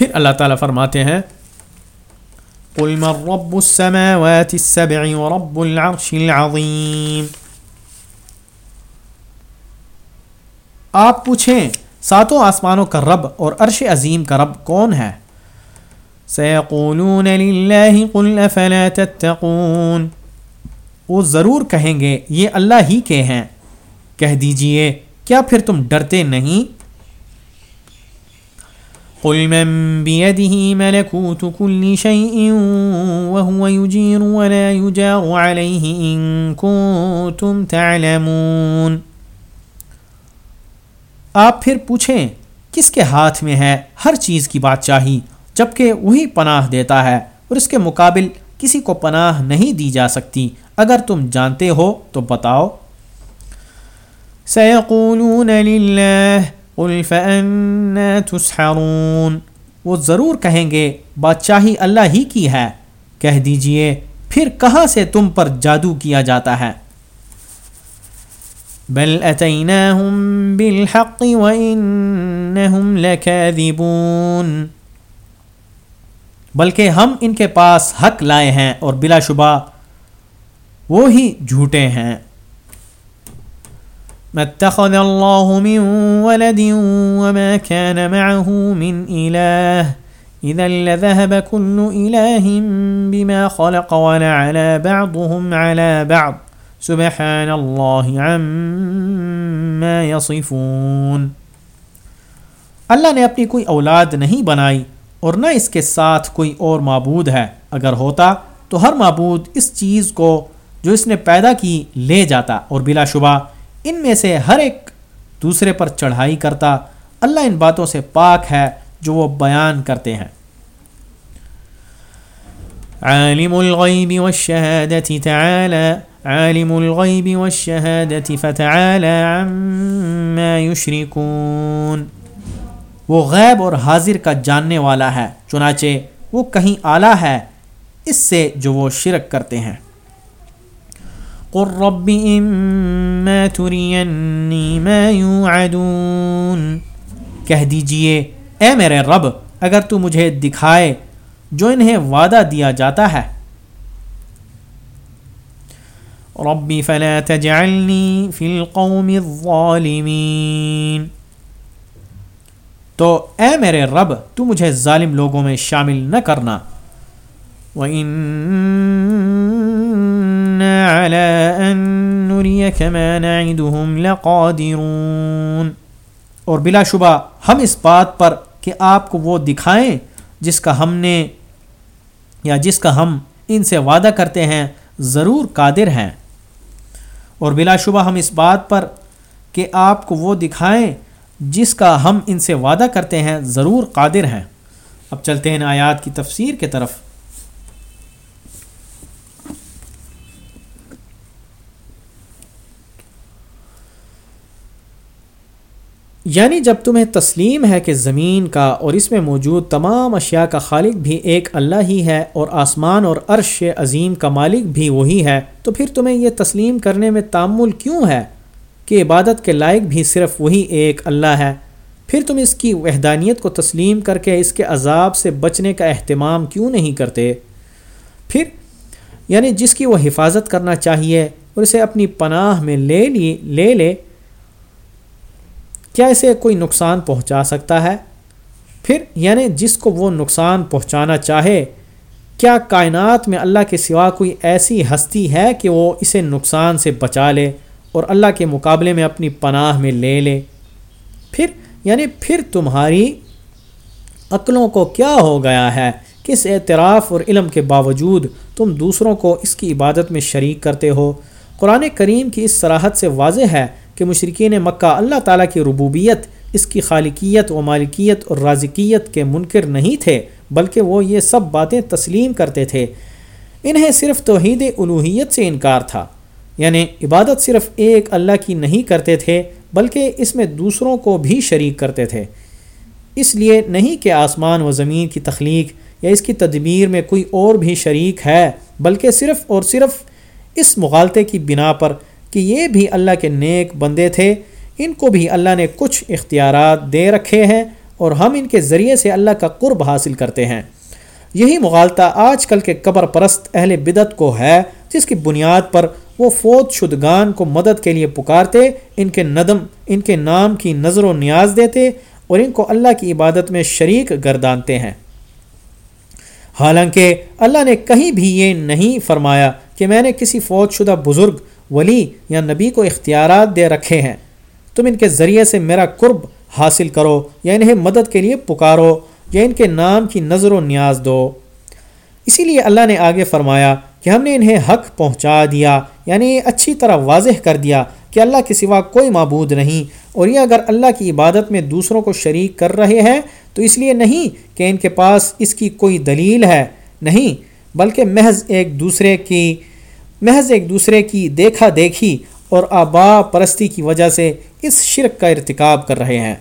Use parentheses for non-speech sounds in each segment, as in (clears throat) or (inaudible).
پھر اللہ تعالیٰ فرماتے ہیں، قل من رب السماوات السبع ورب العرش العظیم آپ پوچھیں، ساتوں آسمانوں کا رب اور عرش عظیم کا رب کون ہے؟ سیقولون للہ قل افلا تتقون۔ وہ ضرور کہیں گے، یہ اللہ ہی کے ہیں۔ کہہ دیجیے، کیا پھر تم ڈرتے نہیں؟ قل من بيده ملكوت كل شيء وهو يجير ولا يجار عليه إن كنتم تعلمون۔ آپ پھر پوچھیں، کس کے ہاتھ میں ہے ہر چیز کی بات چاہی، جبکہ وہی پناہ دیتا ہے، اور اس کے مقابل کسی کو پناہ نہیں دی جا سکتی۔ اگر تم جانتے ہو تو بتاؤ۔ سيقولون لله قل فأنا تسحرون۔ وہ ضرور کہیں گے، بادشاہی اللہ ہی کی ہے۔ کہہ دیجیے، پھر کہاں سے تم پر جادو کیا جاتا ہے؟ بل اتیناہم بالحق وانہم لکاذبون بلکہ ہم ان کے پاس حق لائے ہیں اور بلا شبہ وہ ہی جھوٹے ہیں۔ ما اتخذ الله من ولد وما كان معه من إله. إذا لذهب كل إله بما خلق ولعلى بعضهم على بعض. سبحان الله عما يصفون. اللہ نے اپنی کوئی اولاد نہیں بنائی اور نہ اس کے ساتھ کوئی اور معبود ہے. اگر ہوتا تو ہر معبود اس چیز کو جو اس نے پیدا کی لے جاتا اور بلا شبہ ان میں سے ہر ایک دوسرے پر چڑھائی کرتا اللہ ان باتوں سے پاک ہے جو وہ بیان کرتے ہیں۔ عالم الغیب والشہادت تعالی، عالم الغیب والشہادت فتعالی عما یشرکون۔ وہ غیب اور حاضر کا جاننے والا ہے، چنانچہ وہ کہیں اعلیٰ ہے، اس سے جو وہ شرک کرتے ہیں۔ قل رب اما ترینی ما یوعدون کہہ دیجیے، اے میرے رب، اگر تو مجھے دکھائے جو انہیں وعدہ دیا جاتا ہے۔ ربی فلا تجعلنی فی القوم الظالمین تو اے میرے رب، تو مجھے ظالم لوگوں میں شامل نہ کرنا۔ وَإِن اور بلا شبہ ہم اس بات پر کہ آپ کو وہ دکھائیں جس کا ہم نے یا جس کا ہم ان سے وعدہ کرتے ہیں، ضرور قادر ہیں۔ اور بلا شبہ ہم اس بات پر کہ آپ کو وہ دکھائیں جس کا ہم ان سے وعدہ کرتے ہیں، ضرور قادر ہیں۔ اب چلتے ہیں آیات کی تفسیر کے طرف۔ یعنی جب تمہیں تسلیم ہے کہ زمین کا اور اس میں موجود تمام اشیاء کا خالق بھی ایک اللہ ہی ہے اور آسمان اور عرش عظیم کا مالک بھی وہی ہے، تو پھر تمہیں یہ تسلیم کرنے میں تعمل کیوں ہے کہ عبادت کے لائق بھی صرف وہی ایک اللہ ہے؟ پھر تم اس کی وحدانیت کو تسلیم کر کے اس کے عذاب سے بچنے کا اہتمام کیوں نہیں کرتے؟ پھر یعنی جس کی وہ حفاظت کرنا چاہیے اور اسے اپنی پناہ میں لے لی، لے لے کیا اسے کوئی نقصان پہنچا سکتا ہے؟ پھر یعنی جس کو وہ نقصان پہنچانا چاہے، کیا کائنات میں اللہ کے سوا کوئی ایسی ہستی ہے کہ وہ اسے نقصان سے بچا لے اور اللہ کے مقابلے میں اپنی پناہ میں لے لے؟ پھر یعنی پھر تمہاری عقلوں کو کیا ہو گیا ہے؟ کس اعتراف اور علم کے باوجود تم دوسروں کو اس کی عبادت میں شریک کرتے ہو؟ قرآن کریم کی اس صراحت سے واضح ہے کہ مشرقین مکہ اللہ تعالیٰ کی ربوبیت، اس کی خالقیت و مالکیت اور رازقیت کے منکر نہیں تھے، بلکہ وہ یہ سب باتیں تسلیم کرتے تھے۔ انہیں صرف توحید الوحیت سے انکار تھا۔ یعنی عبادت صرف ایک اللہ کی نہیں کرتے تھے، بلکہ اس میں دوسروں کو بھی شریک کرتے تھے۔ اس لیے نہیں کہ آسمان و زمین کی تخلیق یا اس کی تدبیر میں کوئی اور بھی شریک ہے، بلکہ صرف اور صرف اس مغالطے کی بنا پر کہ یہ بھی اللہ کے نیک بندے تھے، ان کو بھی اللہ نے کچھ اختیارات دے رکھے ہیں اور ہم ان کے ذریعے سے اللہ کا قرب حاصل کرتے ہیں۔ یہی مغالطہ آج کل کے قبر پرست اہل بدت کو ہے، جس کی بنیاد پر وہ فوت شدگان کو مدد کے لیے پکارتے، ان کے ندم، ان کے نام کی نظر و نیاز دیتے اور ان کو اللہ کی عبادت میں شریک گردانتے ہیں۔ حالانکہ اللہ نے کہیں بھی یہ نہیں فرمایا کہ میں نے کسی فوج شدہ بزرگ ولی یا نبی کو اختیارات دے رکھے ہیں۔ تم ان کے ذریعے سے میرا قرب حاصل کرو یا انہیں مدد کے لیے پکارو، یا ان کے نام کی نظر و نیاز دو۔ اسی لیے اللہ نے آگے فرمایا کہ ہم نے انہیں حق پہنچا دیا یعنی اچھی طرح واضح کر دیا کہ اللہ کے سوا کوئی معبود نہیں۔ اور یہ اگر اللہ کی عبادت میں دوسروں کو شریک کر رہے ہیں، تو اس لیے نہیں کہ ان کے پاس اس کی کوئی دلیل ہے۔ نہیں، بلکہ محض ایک دوسرے کی محض ایک دوسرے کی دیکھا دیکھی اور آبا پرستی کی وجہ سے اس شرک کا ارتکاب کر رہے ہیں۔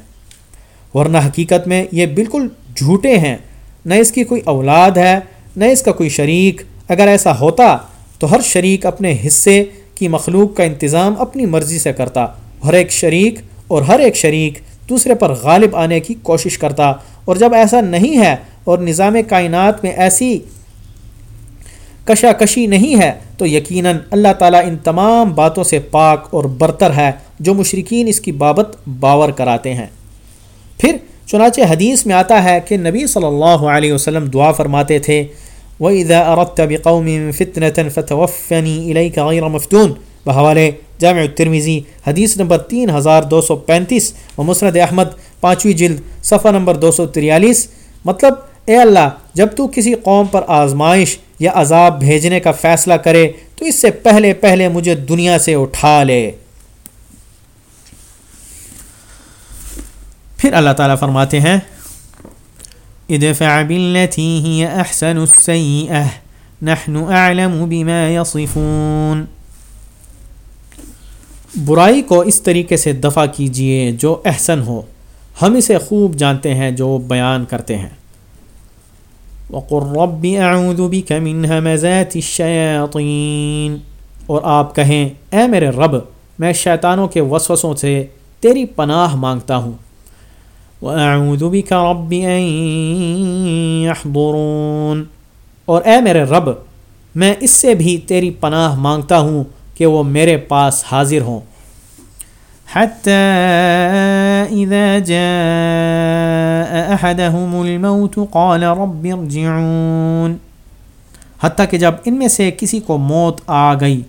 ورنہ حقیقت میں یہ بالکل جھوٹے ہیں۔ نہ اس کی کوئی اولاد ہے، نہ اس کا کوئی شریک۔ اگر ایسا ہوتا تو ہر شریک اپنے حصے کی مخلوق کا انتظام اپنی مرضی سے کرتا۔ ہر ایک شریک اور ہر ایک شریک دوسرے پر غالب آنے کی کوشش کرتا۔ اور جب ایسا نہیں ہے اور نظام کائنات میں ایسی کشاکشی نہیں ہے، تو یقیناً اللہ تعالیٰ ان تمام باتوں سے پاک اور برتر ہے جو مشرقین اس کی بابت باور کراتے ہیں۔ پھر چنانچہ حدیث میں آتا ہے کہ نبی صلی اللہ علیہ وسلم دعا فرماتے تھے، وَإِذَا أَرَدْتَ بِقَوْمٍ فِتْنَةً فَتَوَفَّنِي إِلَيْكَ غَيْرَ مفتون۔ بحوالے جامع الترمیزی حدیث نمبر تین ہزار دو سو پینتیس و مسرد احمد پانچویں جلد صفحہ نمبر دو سو تریالیس۔ مطلب اے اللہ، جب تو کسی قوم پر آزمائش یا عذاب بھیجنے کا فیصلہ کرے، تو اس سے پہلے پہلے مجھے دنیا سے اٹھا لے۔ پھر اللہ تعالیٰ فرماتے ہیں، ادفع بالتي هي احسن السيئه نحن اعلم بما يصفون۔ برائی کو اس طریقے سے دفع کیجیے جو احسن ہو۔ ہم اسے خوب جانتے ہیں جو بیان کرتے ہیں۔ وقر رب اعوذ بك من همزات الشياطين اور آپ کہیں، اے میرے رب، میں شیطانوں کے وسوسوں سے تیری پناہ مانگتا ہوں۔ وَأَعُوذُ بِكَ رَبِّ أَن يَحْضُرُونَ اور اے میرے رب، میں اس سے بھی تیری پناہ مانگتا ہوں کہ وہ میرے پاس حاضر ہوں۔ حتى إذا جاء أحدهم الموت قال رب ارجعون. حتیٰ کہ جب ان میں سے کسی کو موت آ گئی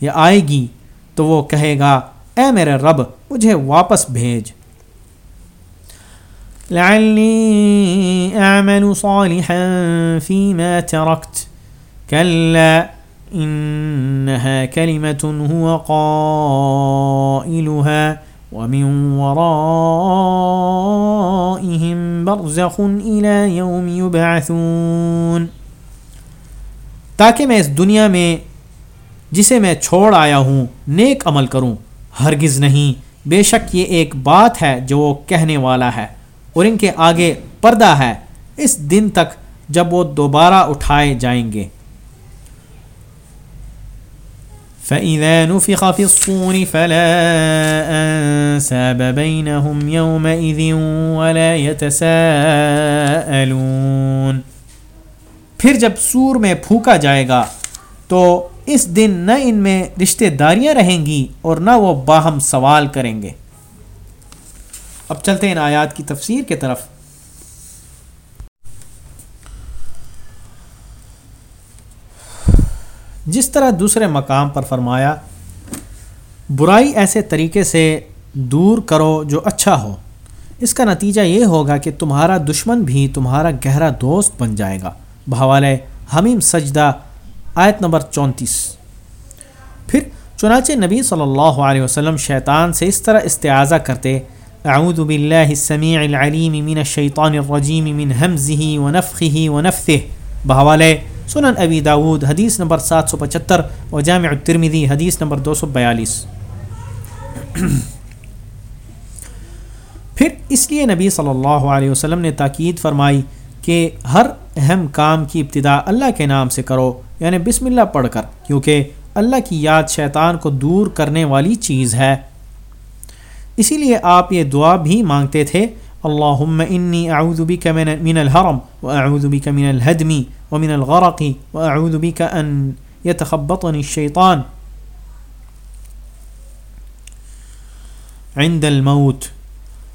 یا آئے گی تو وہ کہے گا، اے میرے رب، مجھے واپس بھیج۔ لعلی اعمل صالحا فيما تركت كلا انها كلمة هو قائلها ومن ورائهم برزخ الى يوم يبعثون. تاکہ میں اس دنیا میں جسے میں چھوڑ آیا ہوں، نیک عمل کروں، ہرگز نہیں۔ بے شک یہ ایک بات ہے جو وہ کہنے والا ہے اور ان کے آگے پردہ ہے۔ اس دن تک جب وہ دوبارہ اٹھائے جائیں گے۔ فَإِذَا نُفِخَ فِي الصُّورِ فَلَا أَنسَابَ بَيْنَهُمْ يَوْمَئِذٍ وَلَا يَتَسَاءَلُونَ۔ پھر جب سور میں پھونکا جائے گا، تو اس دن نہ ان میں رشتہ داریاں رہیں گی اور نہ وہ باہم سوال کریں گے۔ اب چلتے ہیں ان آیات کی تفسیر کے طرف۔ جس طرح دوسرے مقام پر فرمایا، برائی ایسے طریقے سے دور کرو جو اچھا ہو۔ اس کا نتیجہ یہ ہوگا کہ تمہارا دشمن بھی تمہارا گہرا دوست بن جائے گا۔ بھوالے حمیم سجدہ، آیت نمبر چونتیس۔ پھر چنانچہ نبی صلی اللہ علیہ وسلم شیطان سے اس طرح استعاضہ کرتے، اعوذ باللہ السمیع العلیم من الشیطان الرجیم من حمزه ونفخه ونفثه بحوالے سنن ابی داود، حدیث نمبر سات سو پچہتر و جامع الترمذی، حدیث نمبر دو سو بیالیس۔ پھر اس لیے نبی صلی اللہ علیہ وسلم نے تاکید فرمائی کہ ہر اہم کام کی ابتدا اللہ کے نام سے کرو یعنی بسم اللہ پڑھ کر، کیونکہ اللہ کی یاد شیطان کو دور کرنے والی چیز ہے۔ اسی لیے آپ یہ دعا بھی مانگتے تھے اللهم إني أعوذ بك من, من الهرم وأعوذ بك من الهدم ومن الغرق وأعوذ بك أن يتخبطني الشيطان. عند الموت.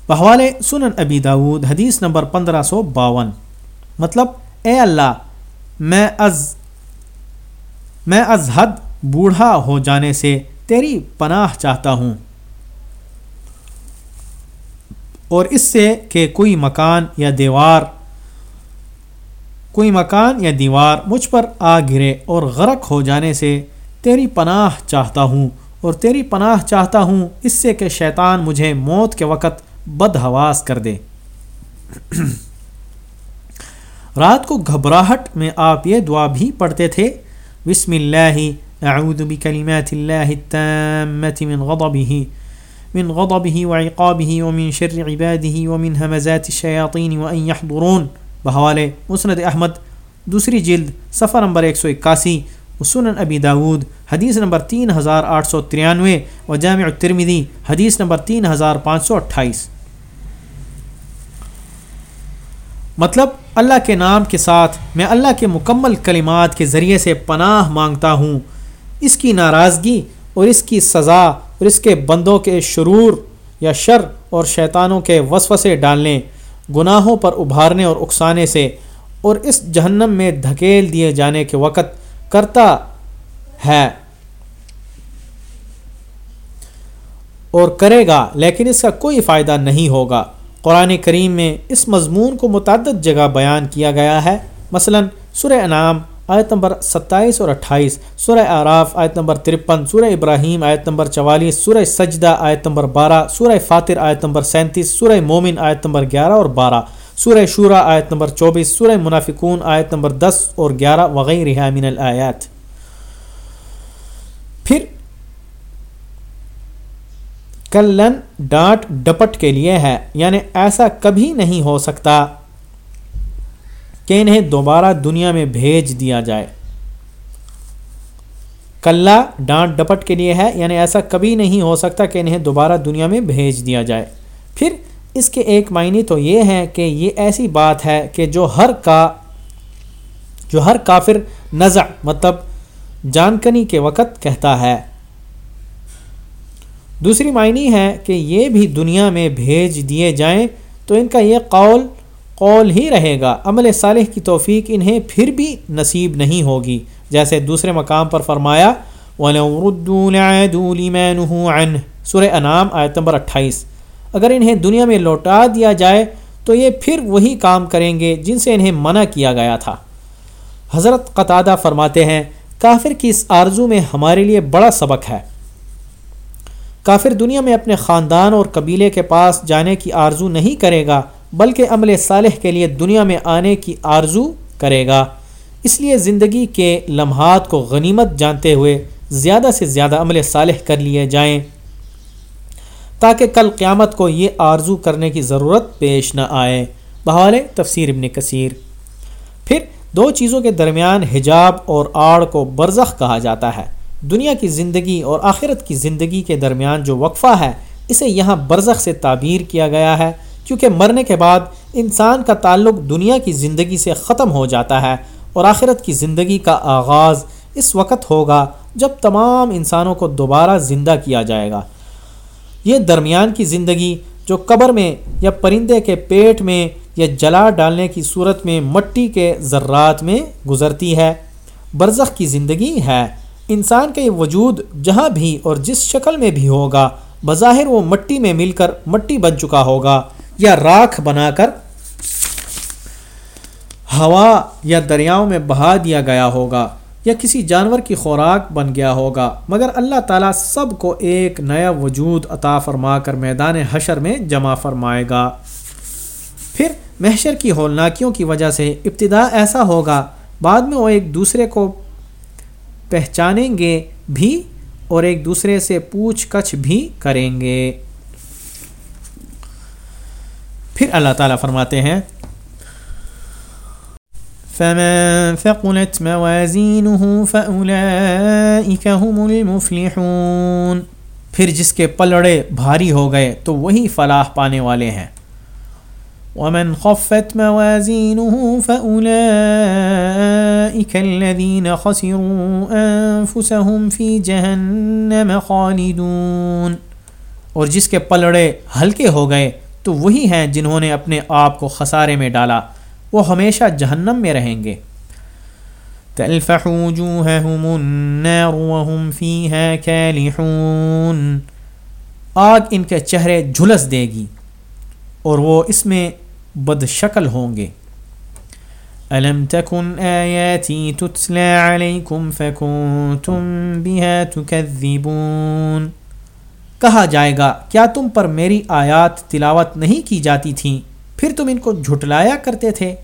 بحوال سنن ابی داود حدیث نمبر پندرہ سو باون. مطلب اے اللہ میں از میں از حد بوڑھا ہو جانے سے تیری پناہ چاہتا ہوں۔ اور اس سے کہ کوئی مکان یا دیوار، کوئی مکان یا دیوار مجھ پر آ گرے اور غرق ہو جانے سے تیری پناہ چاہتا ہوں اور تیری پناہ چاہتا ہوں اس سے کہ شیطان مجھے موت کے وقت بد حواس کر دے۔ (clears throat) رات کو گھبراہٹ میں آپ یہ دعا بھی پڑھتے تھے، بسم اللہ، اعوذ بکلمات اللہ التامة من غضبه من غضبه وعقابه ومن شر عباده ومن همزات الشياطين وان يحضرون۔ بحوالے مسند احمد، دوسری جلد، صفحہ نمبر 181 سنن ابی داود، حدیث نمبر تین ہزار آٹھ سو ترانوے۔ و جامع ترمیدی حدیث نمبر تین ہزار پانچ سو اٹھائیس۔ مطلب اللہ کے نام کے ساتھ میں اللہ کے مکمل کلمات کے ذریعے سے پناہ مانگتا ہوں۔ اس کی ناراضگی اور اس کی سزا اور اس کے بندوں کے شرور یا شر اور شیطانوں کے وسوسے ڈالنے، گناہوں پر ابھارنے اور اکسانے سے، اور اس جہنم میں دھکیل دیے جانے کے وقت کرتا ہے۔ اور کرے گا، لیکن اس کا کوئی فائدہ نہیں ہوگا۔ قرآن کریم میں اس مضمون کو متعدد جگہ بیان کیا گیا ہے۔ مثلا سورہ انعام آیت نمبر ستائیس اور اٹھائیس، سورہ آراف آیت نمبر ترپن، سورہ ابراہیم، آیت نمبر چوالیس، سورہ سجدہ، آیت نمبر بارہ، سورہ فاتر، آیت نمبر سینتیس، سورہ مومن، آیت نمبر گیارہ اور بارہ، سورہ شورہ آیت نمبر چوبیس، سورہ منافقون، آیت نمبر دس اور گیارہ وغیرہ من الآیات۔ پھر کلن ڈانٹ ڈپٹ کے لیے ہے یعنی ایسا کبھی نہیں ہو سکتا کہ انہیں دوبارہ دنیا میں بھیج دیا جائے۔ کلّا ڈانٹ ڈپٹ کے لیے ہے یعنی ایسا کبھی نہیں ہو سکتا کہ انہیں دوبارہ دنیا میں بھیج دیا جائے۔ پھر اس کے ایک معنی تو یہ ہے کہ یہ ایسی بات ہے کہ جو ہر کا، جو ہر کافر نزع مطلب جانکنی کے وقت کہتا ہے۔ دوسری معنی ہے کہ یہ بھی دنیا میں بھیج دیے جائیں تو ان کا یہ قول قول ہی رہے گا۔ عمل صالح کی توفیق انہیں پھر بھی نصیب نہیں ہوگی۔ جیسے دوسرے مقام پر فرمایا سر انعام آیت نمبر اٹھائیس۔ اگر انہیں دنیا میں لوٹا دیا جائے، تو یہ پھر وہی کام کریں گے جن سے انہیں منع کیا گیا تھا۔ حضرت قطادہ فرماتے ہیں، کافر کی اس آرزو میں ہمارے لیے بڑا سبق ہے۔ کافر دنیا میں اپنے خاندان اور قبیلے کے پاس جانے کی آرزو نہیں کرے گا۔ بلکہ عمل صالح کے لیے دنیا میں آنے کی آرزو کرے گا۔ اس لیے زندگی کے لمحات کو غنیمت جانتے ہوئے زیادہ سے زیادہ عمل صالح کر لیے جائیں، تاکہ کل قیامت کو یہ آرزو کرنے کی ضرورت پیش نہ آئے۔ بحال تفسیر ابن کثیر۔ پھر دو چیزوں کے درمیان حجاب اور آڑ کو برزخ کہا جاتا ہے۔ دنیا کی زندگی اور آخرت کی زندگی کے درمیان جو وقفہ ہے، اسے یہاں برزخ سے تعبیر کیا گیا ہے۔ کیونکہ مرنے کے بعد انسان کا تعلق دنیا کی زندگی سے ختم ہو جاتا ہے اور آخرت کی زندگی کا آغاز اس وقت ہوگا جب تمام انسانوں کو دوبارہ زندہ کیا جائے گا۔ یہ درمیان کی زندگی جو قبر میں یا پرندے کے پیٹ میں یا جلا ڈالنے کی صورت میں مٹی کے ذرات میں گزرتی ہے، برزخ کی زندگی ہے۔ انسان کا یہ وجود جہاں بھی اور جس شکل میں بھی ہوگا، بظاہر وہ مٹی میں مل کر مٹی بن چکا ہوگا۔ یا راکھ بنا کر ہوا یا دریاؤں میں بہا دیا گیا ہوگا یا کسی جانور کی خوراک بن گیا ہوگا، مگر اللہ تعالیٰ سب کو ایک نیا وجود عطا فرما کر میدان حشر میں جمع فرمائے گا۔ پھر محشر کی ہولناکیوں کی وجہ سے ابتدا ایسا ہوگا، بعد میں وہ ایک دوسرے کو پہچانیں گے بھی اور ایک دوسرے سے پوچھ کچھ بھی کریں گے۔ پھر اللہ تعالیٰ فرماتے ہیں، فمن ثقلت موازينه فأولئك هم المفلحون۔ پھر جس کے پلڑے بھاری ہو گئے تو وہی فلاح پانے والے ہیں۔ ومن خفت موازينه فأولئك الذين خسروا أنفسهم في جهنم خالدون۔ اور جس کے پلڑے ہلکے ہو گئے تو وہی ہیں جنہوں نے اپنے آپ کو خسارے میں ڈالا۔ وہ ہمیشہ جہنم میں رہیں گے۔ تلفح وجوههم النار وهم فيها كالحون آگ ان کے چہرے جھلس دے گی اور وہ اس میں بد شکل ہوں گے۔ الم تکن آیاتی تتلا علیکم فکنتم بها تکذبون۔ کہا جائے گا، کیا تم پر میری آیات تلاوت نہیں کی جاتی تھیں؟ پھر تم ان کو جھٹلایا کرتے تھے۔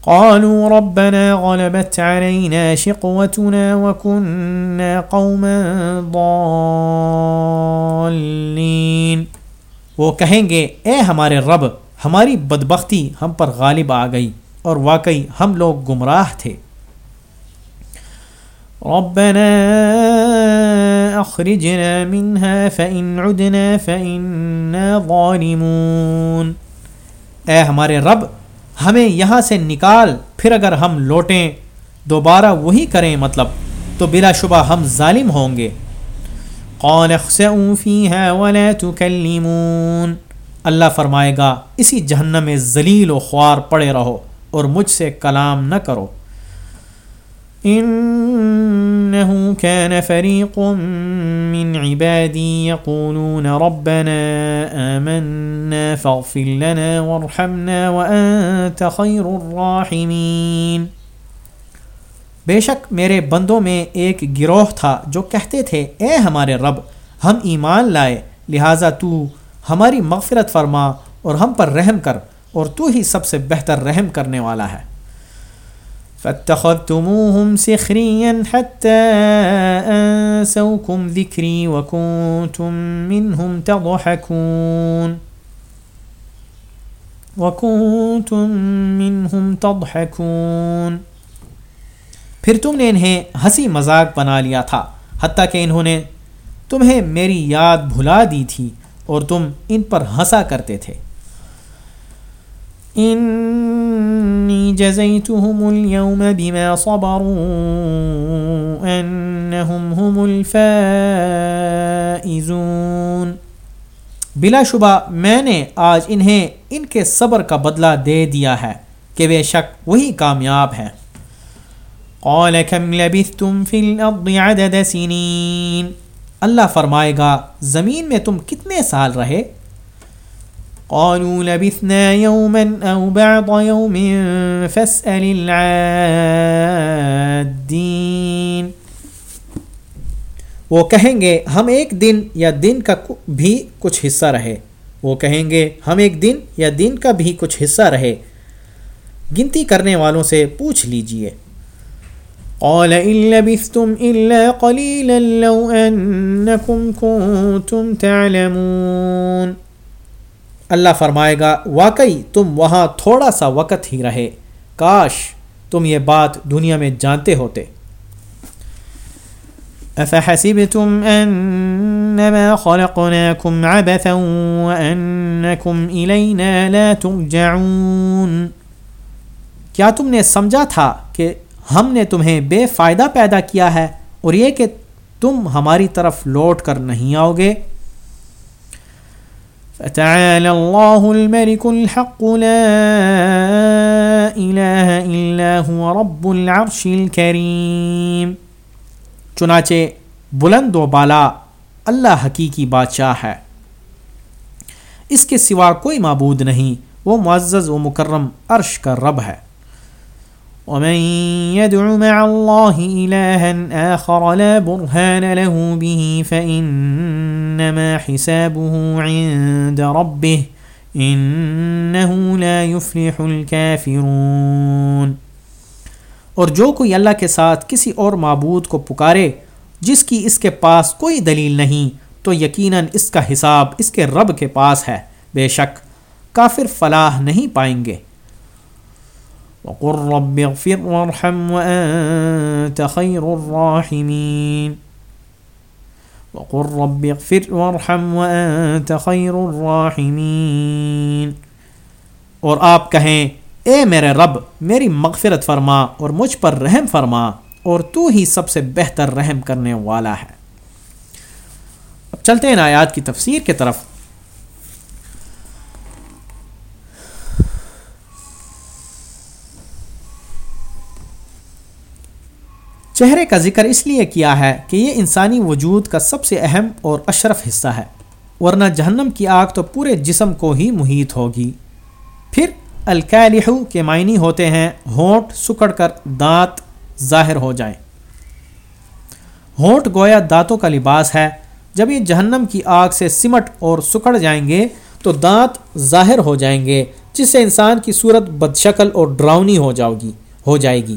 قالوا ربنا غلبت علينا شقوتنا وكنا قوما ضالين۔ وہ کہیں گے، اے ہمارے رب، ہماری بدبختی ہم پر غالب آ گئی اور واقعی ہم لوگ گمراہ تھے۔ ربنا اخرجنا منها فإن عدنا فإنا ظالمون۔ اے ہمارے رب، ہمیں یہاں سے نکال، پھر اگر ہم لوٹیں، دوبارہ وہی کریں مطلب تو بلا شبہ ہم ظالم ہوں گے۔ قال اخسئوا فيها ولا تكلمون اللہ فرمائے گا، اسی جہنم میں ذلیل و خوار پڑے رہو اور مجھ سے کلام نہ کرو۔ انه كان فريق من عبادي يقولون ربنا آمنا فاغفر لنا وارحمنا وانت خير الراحمين۔ بے شک میرے بندوں میں ایک گروہ تھا جو کہتے تھے، اے ہمارے رب، ہم ایمان لائے، لہٰذا تو ہماری مغفرت فرما اور ہم پر رحم کر، اور تو ہی سب سے بہتر رحم کرنے والا ہے۔ فاتخذتموهم سخريا حتى أنسوكم ذكري وكنتم منهم تضحكون. وكنتم منهم تضحكون. پھر تم نے انہیں ہنسی مذاق بنا لیا تھا، حتیٰ کہ انہوں نے تمہیں میری یاد بھلا دی تھی اور تم ان پر ہنسا کرتے تھے۔ انی جزیتهم اليوم بما صبروا انہم هم الفائزون۔ بلا شبہ میں نے آج انہیں ان کے صبر کا بدلہ دے دیا ہے کہ بے شک وہی کامیاب ہیں۔ قال كم لبثتم في الارض عدد سنين۔ اللہ فرمائے گا، زمین میں تم کتنے سال رہے؟ قالوا لبثنا يوما او بعض يوم فاسأل العادين. وہ کہیں گے، ہم ایک دن یا دن کا بھی کچھ حصہ رہے۔ وہ کہیں گے، ہم ایک دن یا دن کا بھی کچھ حصہ رہے۔ گنتی کرنے والوں سے پوچھ لیجیے۔ قال إن لبثتم إلا قليلا لو أنكم كنتم تعلمون. اللہ فرمائے گا واقعی تم وہاں تھوڑا سا وقت ہی رہے۔ کاش تم یہ بات دنیا میں جانتے ہوتے۔ افحسبتم انما خلقناكم عبثا وانكم الينا لا ترجعون۔ کیا تم نے سمجھا تھا کہ ہم نے تمہیں بے فائدہ پیدا کیا ہے اور یہ کہ تم ہماری طرف لوٹ کر نہیں آؤ گے؟ فتعالى الله الملك الحق لا إله إلا هو رب العرش الكريم. چنانچہ بلند و بالا اللہ حقیقی بادشاہ ہے. اس کے سوا کوئی معبود نہیں، وہ معزز و مکرم عرش کا رب ہے. ومن يدع مع الله إلها آخر لا برهان له به فإنما حسابه عند ربه إنه لا يفلح الكافرون۔ اور جو کوئی اللہ کے ساتھ کسی اور معبود کو پکارے جس کی اس کے پاس کوئی دلیل نہیں، تو یقیناً اس کا حساب اس کے رب کے پاس ہے۔ بے شک کافر فلاح نہیں پائیں گے۔ وقل رب اغفر وارحم وأنت خير الراحمين. وقل رب اغفر وارحم وانت خیر الراحمین اور آپ کہیں، اے میرے رب، میری مغفرت فرما اور مجھ پر رحم فرما اور تو ہی سب سے بہتر رحم کرنے والا ہے۔ اب چلتے ہیں آیات کی تفسیر کی طرف۔ چہرے کا ذکر اس لیے کیا ہے کہ یہ انسانی وجود کا سب سے اہم اور اشرف حصہ ہے۔ ورنہ جہنم کی آگ تو پورے جسم کو ہی محیط ہوگی۔ پھر الکالحو کے معنی ہوتے ہیں ہونٹ سکڑ کر دانت ظاہر ہو جائیں ہونٹ گویا دانتوں کا لباس ہے۔ جب یہ جہنم کی آگ سے سمٹ اور سکڑ جائیں گے تو دانت ظاہر ہو جائیں گے، جس سے انسان کی صورت بدشکل اور ڈراؤنی ہو جاؤ گی، ہو جائے گی۔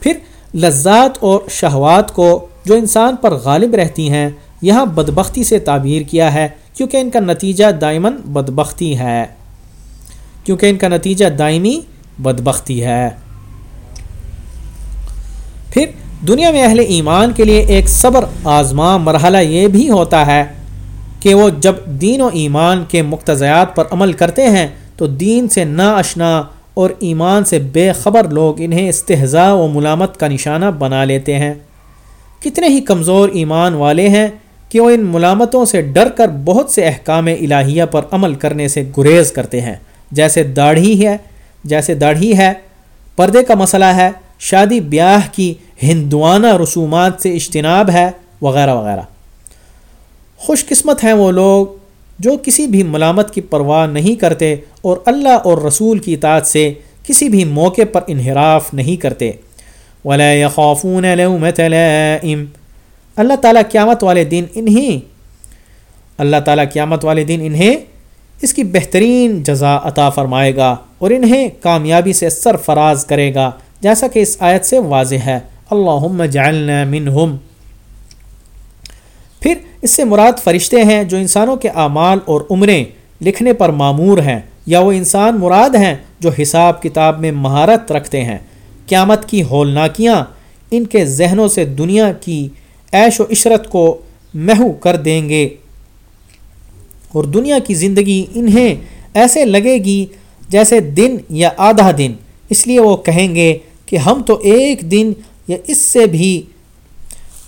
پھر لذات اور شہوات کو جو انسان پر غالب رہتی ہیں، یہاں بدبختی سے تعبیر کیا ہے، کیونکہ ان کا نتیجہ دائمن بدبختی ہے۔ کیونکہ ان کا نتیجہ دائمی بدبختی ہے۔ پھر دنیا میں اہل ایمان کے لیے ایک صبر آزما مرحلہ یہ بھی ہوتا ہے کہ وہ جب دین و ایمان کے مقتضیات پر عمل کرتے ہیں، تو دین سے نا اشنا اور ایمان سے بے خبر لوگ انہیں استحضاء و ملامت کا نشانہ بنا لیتے ہیں۔ کتنے ہی کمزور ایمان والے ہیں کہ وہ ان ملامتوں سے ڈر کر بہت سے احکام الہیہ پر عمل کرنے سے گریز کرتے ہیں۔ جیسے داڑھی ہے، جیسے داڑھی ہے، پردے کا مسئلہ ہے، شادی بیاہ کی ہندوانہ رسومات سے اجتناب ہے، وغیرہ وغیرہ۔ خوش قسمت ہیں وہ لوگ جو کسی بھی ملامت کی پرواہ نہیں کرتے اور اللہ اور رسول کی اطاعت سے کسی بھی موقع پر انحراف نہیں کرتے۔ ولا يخافون لومة لائم۔ اللہ تعالیٰ قیامت والے دن انہیں، اللہ تعالیٰ قیامت والے دن انہیں اس کی بہترین جزا عطا فرمائے گا اور انہیں کامیابی سے سرفراز کرے گا، جیسا کہ اس آیت سے واضح ہے۔ اللہ جعلنا منہم۔ پھر اس سے مراد فرشتے ہیں جو انسانوں کے اعمال اور عمریں لکھنے پر معمور ہیں یا وہ انسان مراد ہیں جو حساب کتاب میں مہارت رکھتے ہیں۔ قیامت کی ہولناکیاں ان کے ذہنوں سے دنیا کی عیش و عشرت کو محو کر دیں گے۔ اور دنیا کی زندگی انہیں ایسے لگے گی جیسے دن یا آدھا دن۔ اس لیے وہ کہیں گے کہ ہم تو ایک دن یا اس سے بھی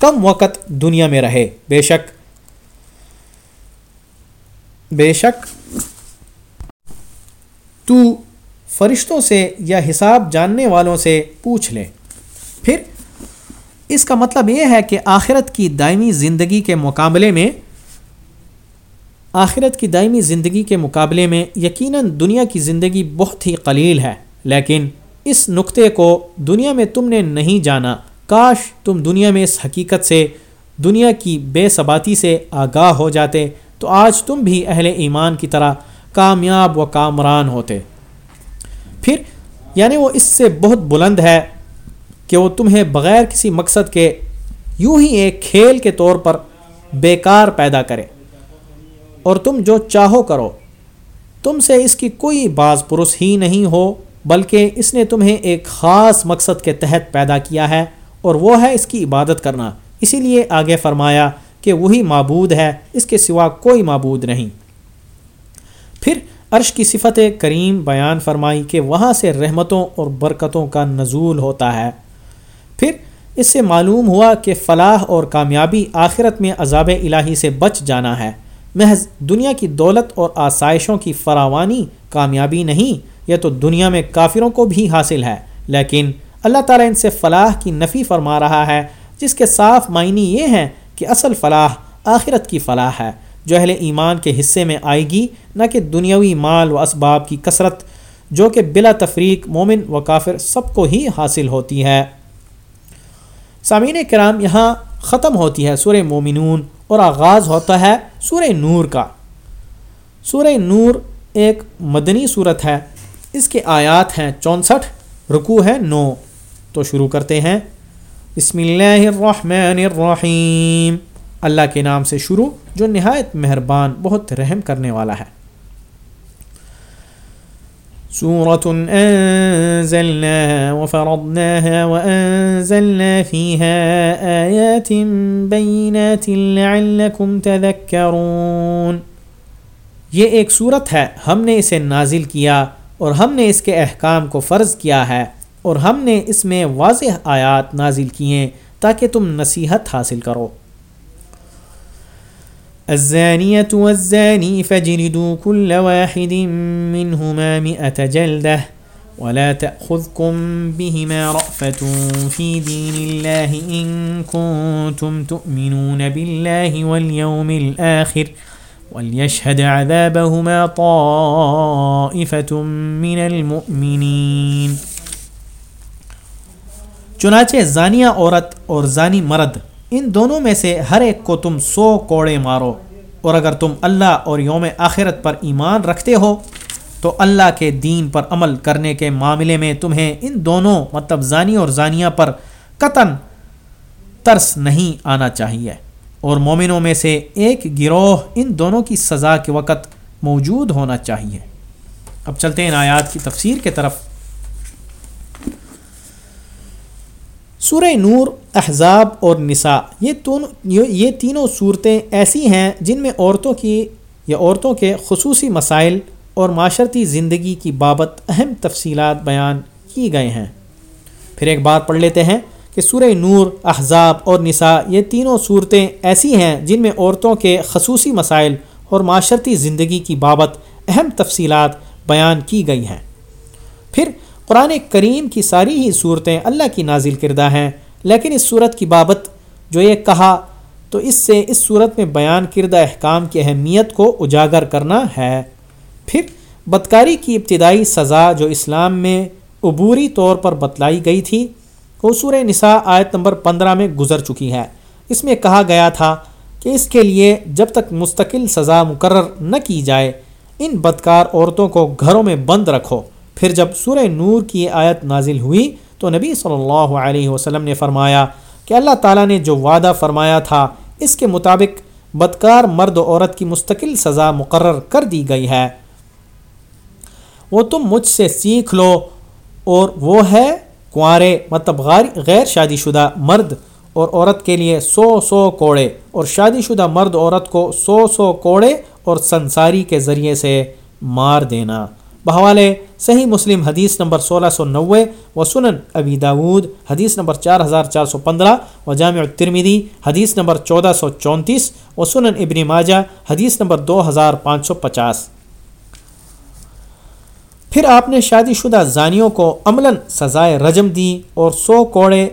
کم وقت دنیا میں رہے۔ بے شک بے شک، تو فرشتوں سے یا حساب جاننے والوں سے پوچھ لے۔ پھر، اس کا مطلب یہ ہے کہ آخرت کی دائمی زندگی کے مقابلے میں، آخرت کی دائمی زندگی کے مقابلے میں یقیناً دنیا کی زندگی بہت ہی قلیل ہے۔ لیکن اس نقطے کو دنیا میں تم نے نہیں جانا۔ کاش تم دنیا میں اس حقیقت سے، دنیا کی بے ثباتی سے آگاہ ہو جاتے۔ تو آج تم بھی اہل ایمان کی طرح کامیاب و کامران ہوتے۔ پھر یعنی وہ اس سے بہت بلند ہے کہ وہ تمہیں بغیر کسی مقصد کے یوں ہی ایک کھیل کے طور پر بیکار پیدا کرے۔ اور تم جو چاہو کرو، تم سے اس کی کوئی بعض پرس ہی نہیں ہو، بلکہ اس نے تمہیں ایک خاص مقصد کے تحت پیدا کیا ہے اور وہ ہے اس کی عبادت کرنا۔ اسی لیے آگے فرمایا کہ وہی معبود ہے، اس کے سوا کوئی معبود نہیں۔ پھر عرش کی صفت کریم بیان فرمائی کہ وہاں سے رحمتوں اور برکتوں کا نزول ہوتا ہے۔ پھر اس سے معلوم ہوا کہ فلاح اور کامیابی آخرت میں عذاب الہی سے بچ جانا ہے۔ محض دنیا کی دولت اور آسائشوں کی فراوانی کامیابی نہیں، یہ تو دنیا میں کافروں کو بھی حاصل ہے۔ لیکن اللہ تعالیٰ ان سے فلاح کی نفی فرما رہا ہے، جس کے صاف معنی یہ ہیں کہ اصل فلاح آخرت کی فلاح ہے، جو اہل ایمان کے حصے میں آئے گی، نہ کہ دنیاوی مال و اسباب کی کثرت، جو کہ بلا تفریق مومن و کافر سب کو ہی حاصل ہوتی ہے۔ سامعین کرام، یہاں ختم ہوتی ہے سورہ مومنون اور آغاز ہوتا ہے سورہ نور کا۔ سورہ نور ایک مدنی صورت ہے۔ اس کے آیات ہیں چونسٹھ رکو ہے نو۔ تو شروع کرتے ہیں۔ بسم اللہ الرحمن الرحیم اللہ کے نام سے شروع، جو نہایت مہربان، بہت رحم کرنے والا ہے۔ سورة أنزلناها وفرضناها وأنزلنا فيها آيات بينات لعلكم تذكرون۔ یہ ایک صورت ہے، ہم نے اسے نازل کیا اور ہم نے اس کے احکام کو فرض کیا ہے۔ اور ہم نے اس میں واضح آیات نازل کیے تاکہ تم نصیحت حاصل کرو۔ الزانية والزاني فاجلدوا كل واحد منهما مئة جلدة ولا تأخذكم بهما رأفة في دين الله إن كنتم تؤمنون بالله واليوم الآخر وليشهد عذابهما طائفة من المؤمنين چنانچہ زانیہ عورت اور زانی مرد، ان دونوں میں سے ہر ایک کو تم سو کوڑے مارو۔ اور اگر تم اللہ اور یوم آخرت پر ایمان رکھتے ہو، تو اللہ کے دین پر عمل کرنے کے معاملے میں تمہیں ان دونوں مطلب زانی اور زانیہ پر قطن ترس نہیں آنا چاہیے۔ اور مومنوں میں سے ایک گروہ ان دونوں کی سزا کے وقت موجود ہونا چاہیے۔ اب چلتے ہیں آیات کی تفسیر کے طرف۔ سورہ نور، احزاب اور نساء، یہ یہ تینوں صورتیں ایسی ہیں جن میں عورتوں کی یا عورتوں کے خصوصی مسائل اور معاشرتی زندگی کی بابت اہم تفصیلات بیان کی گئے ہیں۔ پھر ایک بات پڑھ لیتے ہیں کہ سورہ نور، احزاب اور نساء، یہ تینوں صورتیں ایسی ہیں جن میں عورتوں کے خصوصی مسائل اور معاشرتی زندگی کی بابت اہم تفصیلات بیان کی گئی ہیں۔ پھر قرآن کریم کی ساری ہی صورتیں اللہ کی نازل کردہ ہیں۔ لیکن اس صورت کی بابت جو یہ کہا، تو اس سے اس صورت میں بیان کردہ احکام کی اہمیت کو اجاگر کرنا ہے۔ پھر بدکاری کی ابتدائی سزا جو اسلام میں عبوری طور پر بتلائی گئی تھی، وہ سورہ نساء آیت نمبر پندرہ میں گزر چکی ہے۔ اس میں کہا گیا تھا کہ اس کے لیے جب تک مستقل سزا مقرر نہ کی جائے، ان بدکار عورتوں کو گھروں میں بند رکھو۔ پھر جب سورہ نور کی آیت نازل ہوئی تو نبی صلی اللہ علیہ وسلم نے فرمایا کہ اللہ تعالیٰ نے جو وعدہ فرمایا تھا، اس کے مطابق بدکار مرد و عورت کی مستقل سزا مقرر کر دی گئی ہے۔ وہ تم مجھ سے سیکھ لو، اور وہ ہے کنوارے مطلب غیر شادی شدہ مرد اور عورت کے لیے سو سو کوڑے، اور شادی شدہ مرد عورت کو سو سو کوڑے اور سنساری کے ذریعے سے مار دینا۔ بحوالے صحیح مسلم حدیث نمبر سولہ سو نوے و سنن ابی داود حدیث نمبر چار ہزار چار سو پندرہ و جامع ترمیدی حدیث نمبر چودہ سو چونتیس و سنن ابن ماجہ حدیث نمبر دو ہزار پانچ سو پچاس۔ پھر آپ نے شادی شدہ زانیوں کو عملاً سزائے رجم دی اور سو کوڑے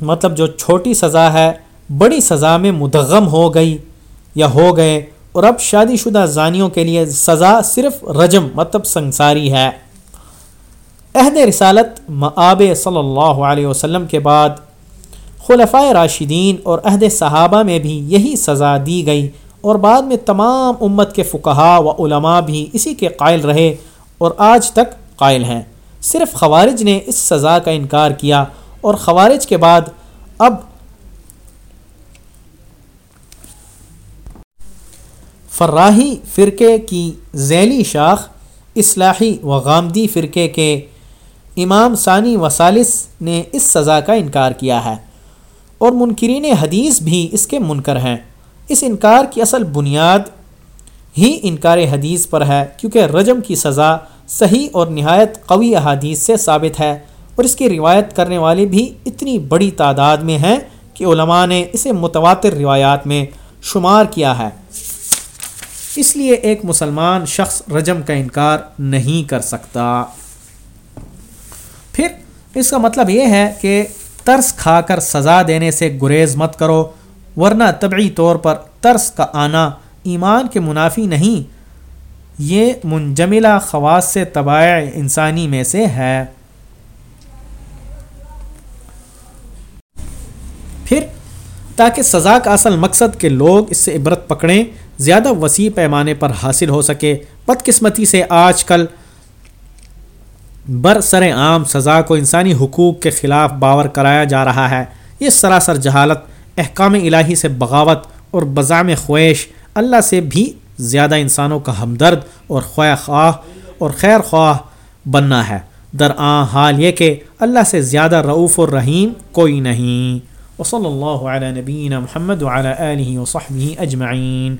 مطلب جو چھوٹی سزا ہے، بڑی سزا میں مدغم ہو گئی یا ہو گئے۔ اور اب شادی شدہ زانیوں کے لیے سزا صرف رجم مطلب سنساری ہے۔ عہد رسالت معاب صلی اللہ علیہ وسلم کے بعد خلفۂ راشدین اور عہد صحابہ میں بھی یہی سزا دی گئی اور بعد میں تمام امت کے فقہا و علماء بھی اسی کے قائل رہے اور آج تک قائل ہیں۔ صرف خوارج نے اس سزا کا انکار کیا اور خوارج کے بعد اب فراہی فرقے کی ذیلی شاخ، اصلاحی و غامدی فرقے کے امام ثانی و ثالث نے اس سزا کا انکار کیا ہے۔ اور منکرین حدیث بھی اس کے منکر ہیں۔ اس انکار کی اصل بنیاد ہی انکار حدیث پر ہے، کیونکہ رجم کی سزا صحیح اور نہایت قوی احادیث سے ثابت ہے۔ اور اس کی روایت کرنے والے بھی اتنی بڑی تعداد میں ہیں کہ علماء نے اسے متواتر روایات میں شمار کیا ہے۔ اس لیے ایک مسلمان شخص رجم کا انکار نہیں کر سکتا۔ پھر اس کا مطلب یہ ہے کہ ترس کھا کر سزا دینے سے گریز مت کرو، ورنہ طبعی طور پر ترس کا آنا ایمان کے منافی نہیں۔ یہ منجملہ خواص سے طباع انسانی میں سے ہے۔ پھر تاکہ سزا کا اصل مقصد کہ لوگ اس سے عبرت پکڑیں زیادہ وسیع پیمانے پر حاصل ہو سکے۔ بدقسمتی سے آج کل برسر عام سزا کو انسانی حقوق کے خلاف باور کرایا جا رہا ہے۔ یہ سراسر جہالت، احکام الہی سے بغاوت اور بزام خواہش۔ اللہ سے بھی زیادہ انسانوں کا ہمدرد اور خواہ خواہ اور خیر خواہ بننا ہے۔ در آ حال یہ کہ اللہ سے زیادہ رعوف الرحیم کوئی نہیں۔ وصلی اللہ علیہ نبین محمد علیہ وصحبہ اجمعین۔